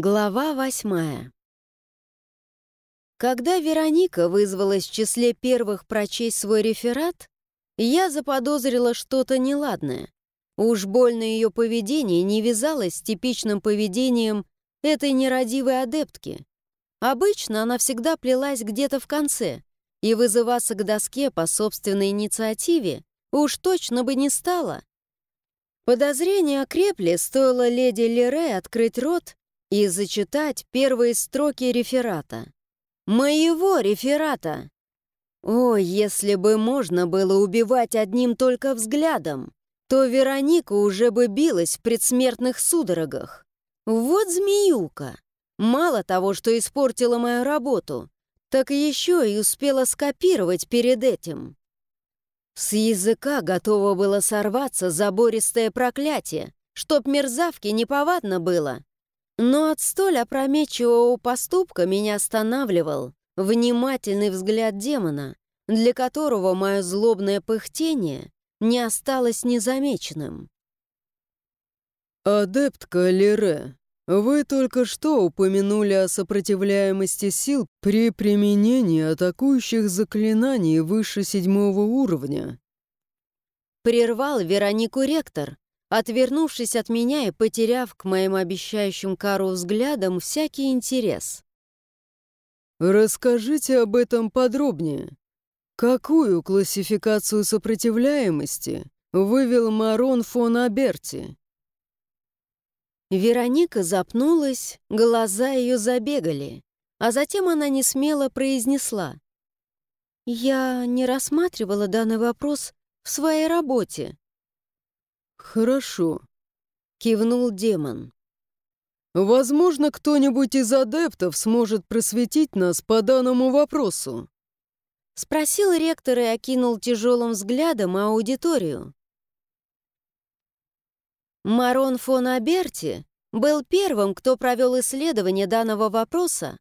Глава восьмая. Когда Вероника вызвалась в числе первых прочесть свой реферат, я заподозрила что-то неладное. Уж больно ее поведение не вязалось с типичным поведением этой нерадивой адептки. Обычно она всегда плелась где-то в конце, и вызываться к доске по собственной инициативе уж точно бы не стала. Подозрения окрепли, стоило леди Лере открыть рот и зачитать первые строки реферата. Моего реферата! О, если бы можно было убивать одним только взглядом, то Вероника уже бы билась в предсмертных судорогах. Вот змеюка! Мало того, что испортила мою работу, так еще и успела скопировать перед этим. С языка готово было сорваться забористое проклятие, чтоб мерзавке неповадно было. Но от столь опрометчивого поступка меня останавливал внимательный взгляд демона, для которого мое злобное пыхтение не осталось незамеченным. «Адептка Лере, вы только что упомянули о сопротивляемости сил при применении атакующих заклинаний выше седьмого уровня. Прервал Веронику ректор, отвернувшись от меня и потеряв к моим обещающим кару взглядам всякий интерес. «Расскажите об этом подробнее. Какую классификацию сопротивляемости вывел Марон фон Аберти?» Вероника запнулась, глаза ее забегали, а затем она несмело произнесла. «Я не рассматривала данный вопрос в своей работе». «Хорошо», — кивнул демон. «Возможно, кто-нибудь из адептов сможет просветить нас по данному вопросу». Спросил ректор и окинул тяжелым взглядом аудиторию. Марон фон Аберти был первым, кто провел исследование данного вопроса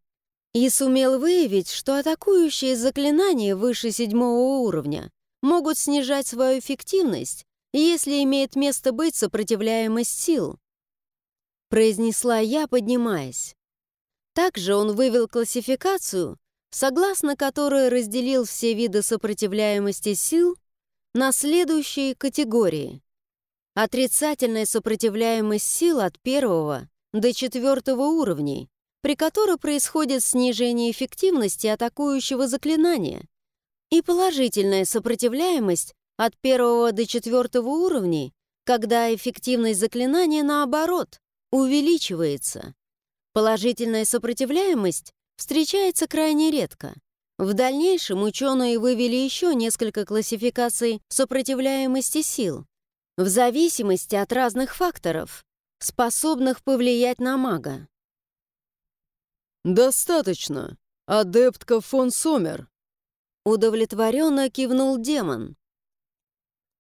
и сумел выявить, что атакующие заклинания выше седьмого уровня могут снижать свою эффективность, если имеет место быть сопротивляемость сил. Произнесла я, поднимаясь. Также он вывел классификацию, согласно которой разделил все виды сопротивляемости сил на следующие категории. Отрицательная сопротивляемость сил от первого до четвертого уровней, при которой происходит снижение эффективности атакующего заклинания, и положительная сопротивляемость от первого до четвертого уровней, когда эффективность заклинания, наоборот, увеличивается. Положительная сопротивляемость встречается крайне редко. В дальнейшем ученые вывели еще несколько классификаций сопротивляемости сил, в зависимости от разных факторов, способных повлиять на мага. «Достаточно, адептка фон Сомер», — удовлетворенно кивнул демон.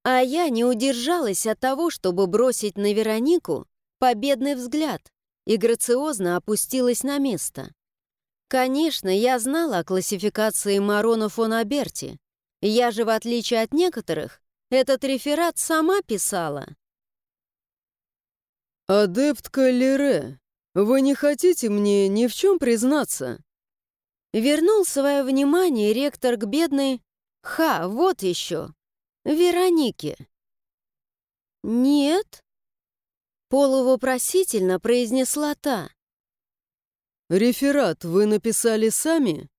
А я не удержалась от того, чтобы бросить на Веронику победный взгляд и грациозно опустилась на место. Конечно, я знала о классификации Марона фон Аберти. Я же, в отличие от некоторых, этот реферат сама писала. «Адептка Лере, вы не хотите мне ни в чем признаться?» Вернул свое внимание ректор к бедной... Ха, вот еще. Веронике. «Нет?» Полувопросительно произнесла та. «Реферат вы написали сами?»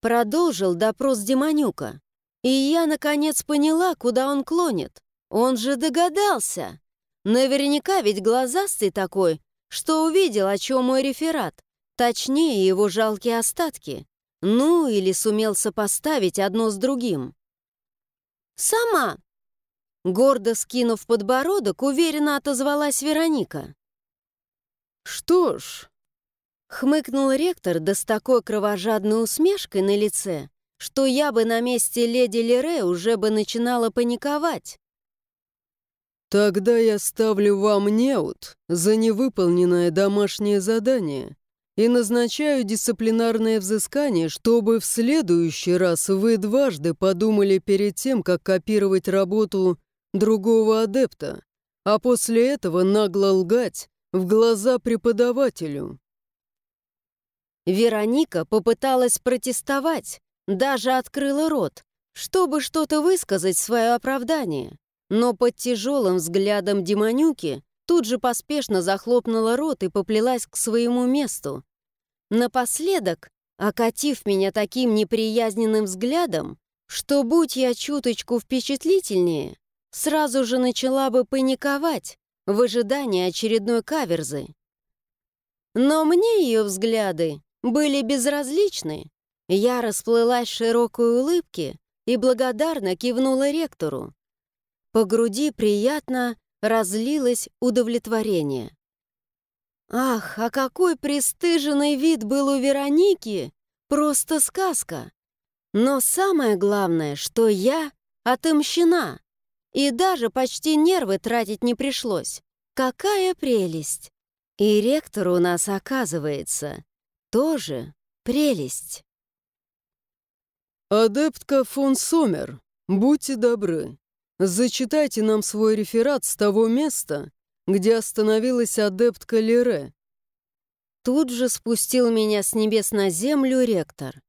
Продолжил допрос Демонюка. И я, наконец, поняла, куда он клонит. Он же догадался. Наверняка ведь глазастый такой, что увидел, о чем мой реферат. Точнее, его жалкие остатки. Ну, или сумел сопоставить одно с другим. «Сама!» Гордо скинув подбородок, уверенно отозвалась Вероника. «Что ж...» Хмыкнул ректор, да с такой кровожадной усмешкой на лице, что я бы на месте леди Лере уже бы начинала паниковать. «Тогда я ставлю вам неут за невыполненное домашнее задание и назначаю дисциплинарное взыскание, чтобы в следующий раз вы дважды подумали перед тем, как копировать работу другого адепта, а после этого нагло лгать в глаза преподавателю». Вероника попыталась протестовать, даже открыла рот, чтобы что-то высказать свое оправдание. Но под тяжелым взглядом демонюки тут же поспешно захлопнула рот и поплелась к своему месту. Напоследок, окатив меня таким неприязненным взглядом, что, будь я чуточку впечатлительнее, сразу же начала бы паниковать в ожидании очередной каверзы. Но мне ее взгляды были безразличны. Я расплылась в широкой улыбке и благодарно кивнула ректору. По груди приятно разлилось удовлетворение. Ах, а какой пристыженный вид был у Вероники! Просто сказка! Но самое главное, что я отомщена, и даже почти нервы тратить не пришлось. Какая прелесть! И ректор у нас, оказывается, тоже прелесть. «Адептка фон Сомер, будьте добры, зачитайте нам свой реферат с того места, где остановилась адептка Лере». Тут же спустил меня с небес на землю ректор.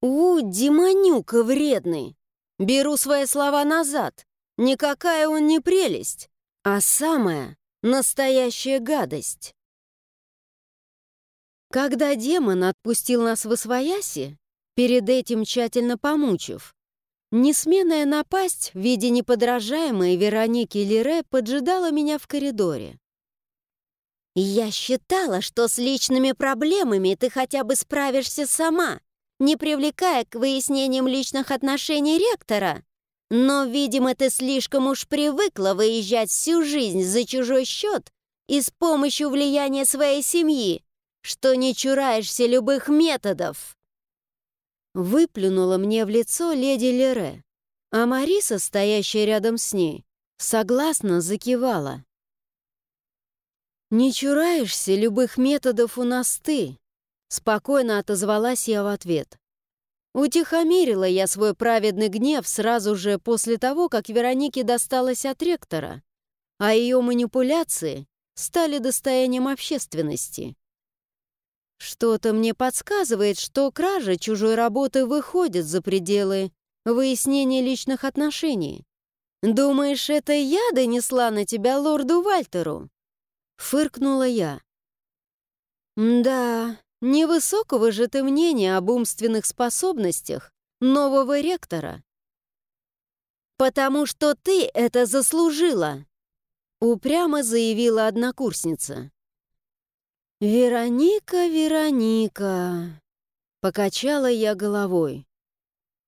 «У, демонюка вредный! Беру свои слова назад. Никакая он не прелесть, а самая настоящая гадость». Когда демон отпустил нас в освояси, перед этим тщательно помучив. Несменная напасть в виде неподражаемой Вероники Лире поджидала меня в коридоре. «Я считала, что с личными проблемами ты хотя бы справишься сама, не привлекая к выяснениям личных отношений ректора. Но, видимо, ты слишком уж привыкла выезжать всю жизнь за чужой счет и с помощью влияния своей семьи, что не чураешься любых методов». Выплюнула мне в лицо леди Лере, а Мариса, стоящая рядом с ней, согласно закивала. «Не чураешься любых методов у нас ты», — спокойно отозвалась я в ответ. Утихомирила я свой праведный гнев сразу же после того, как Веронике досталось от ректора, а ее манипуляции стали достоянием общественности. Что-то мне подсказывает, что кража чужой работы выходит за пределы выяснения личных отношений. Думаешь, это я донесла на тебя лорду Вальтеру? Фыркнула я. Да, невысокого же ты мнения об умственных способностях нового ректора. «Потому что ты это заслужила!» Упрямо заявила однокурсница. «Вероника, Вероника!» Покачала я головой.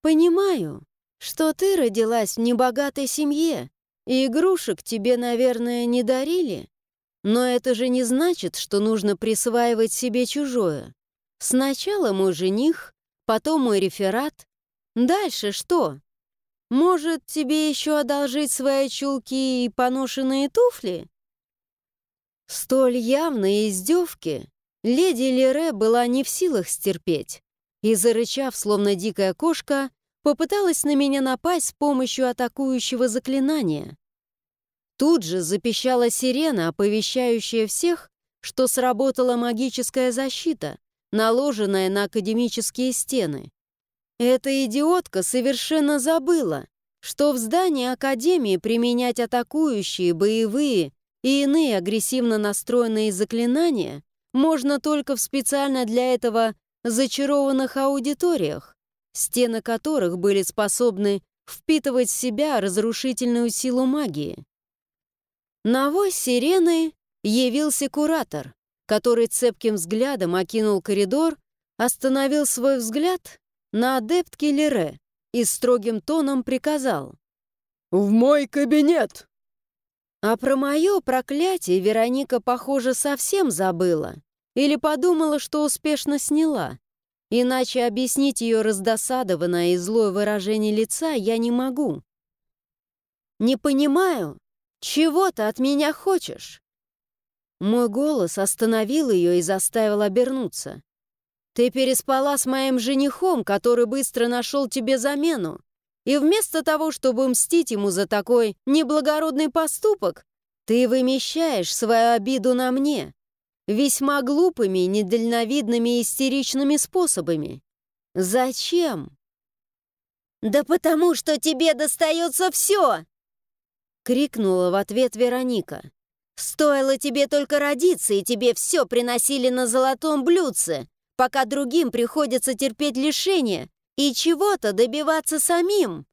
«Понимаю, что ты родилась в небогатой семье, и игрушек тебе, наверное, не дарили. Но это же не значит, что нужно присваивать себе чужое. Сначала мой жених, потом мой реферат. Дальше что? Может, тебе еще одолжить свои чулки и поношенные туфли?» Столь явные издевки леди Лере была не в силах стерпеть и, зарычав, словно дикая кошка, попыталась на меня напасть с помощью атакующего заклинания. Тут же запищала сирена, оповещающая всех, что сработала магическая защита, наложенная на академические стены. Эта идиотка совершенно забыла, что в здании Академии применять атакующие, боевые и иные агрессивно настроенные заклинания можно только в специально для этого зачарованных аудиториях, стены которых были способны впитывать в себя разрушительную силу магии. На вой сирены явился куратор, который цепким взглядом окинул коридор, остановил свой взгляд на адептке Лере и строгим тоном приказал «В мой кабинет!» А про мое проклятие Вероника, похоже, совсем забыла. Или подумала, что успешно сняла. Иначе объяснить ее раздосадованное и злое выражение лица я не могу. «Не понимаю, чего ты от меня хочешь?» Мой голос остановил ее и заставил обернуться. «Ты переспала с моим женихом, который быстро нашел тебе замену. И вместо того, чтобы мстить ему за такой неблагородный поступок, ты вымещаешь свою обиду на мне. весьма глупыми, недальновидными и истеричными способами. Зачем? «Да потому что тебе достается все!» — крикнула в ответ Вероника. «Стоило тебе только родиться, и тебе все приносили на золотом блюдце, пока другим приходится терпеть лишения и чего-то добиваться самим.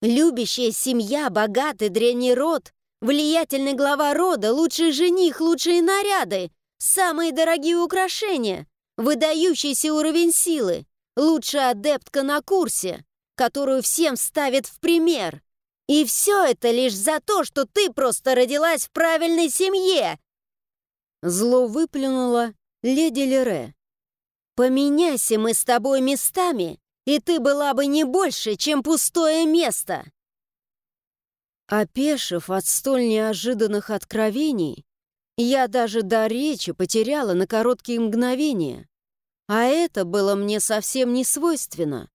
Любящая семья, богатый древний род, влиятельный глава рода, лучший жених, лучшие наряды, самые дорогие украшения, выдающийся уровень силы, лучшая адептка на курсе, которую всем ставят в пример. И все это лишь за то, что ты просто родилась в правильной семье!» Зло выплюнула леди Лере. «Поменяйся мы с тобой местами, и ты была бы не больше, чем пустое место!» Опешив от столь неожиданных откровений, я даже до речи потеряла на короткие мгновения. А это было мне совсем не свойственно.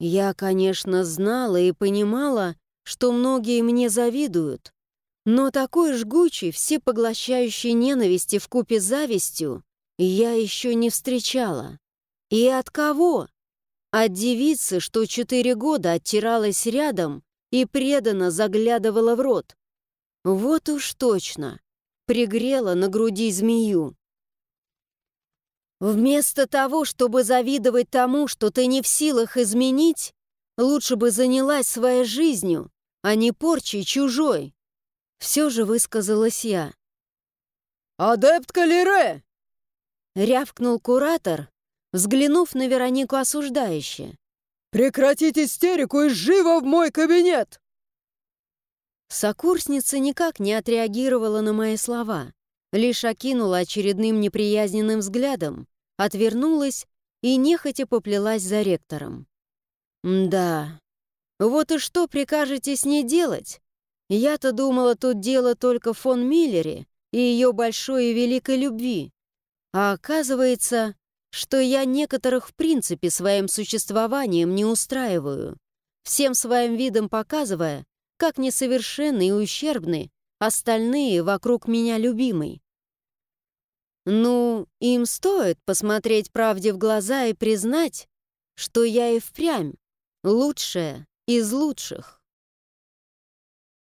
Я, конечно, знала и понимала, что многие мне завидуют, но такой жгучей, всепоглощающей ненависти в купе завистью я еще не встречала. И от кого? От девицы, что четыре года оттиралась рядом и преданно заглядывала в рот. Вот уж точно, пригрела на груди змею. Вместо того, чтобы завидовать тому, что ты не в силах изменить, лучше бы занялась своей жизнью, а не порчей чужой. Все же высказалась я. «Адепт Калере!» Рявкнул куратор, взглянув на Веронику осуждающе. «Прекратить истерику и живо в мой кабинет!» Сокурсница никак не отреагировала на мои слова, лишь окинула очередным неприязненным взглядом, отвернулась и нехотя поплелась за ректором. «Да, вот и что прикажете с ней делать? Я-то думала, тут дело только в фон Миллере и ее большой и великой любви. А оказывается, что я некоторых в принципе своим существованием не устраиваю, всем своим видом показывая, как несовершенны и ущербны остальные вокруг меня любимый. Ну, им стоит посмотреть правде в глаза и признать, что я и впрямь лучшая из лучших.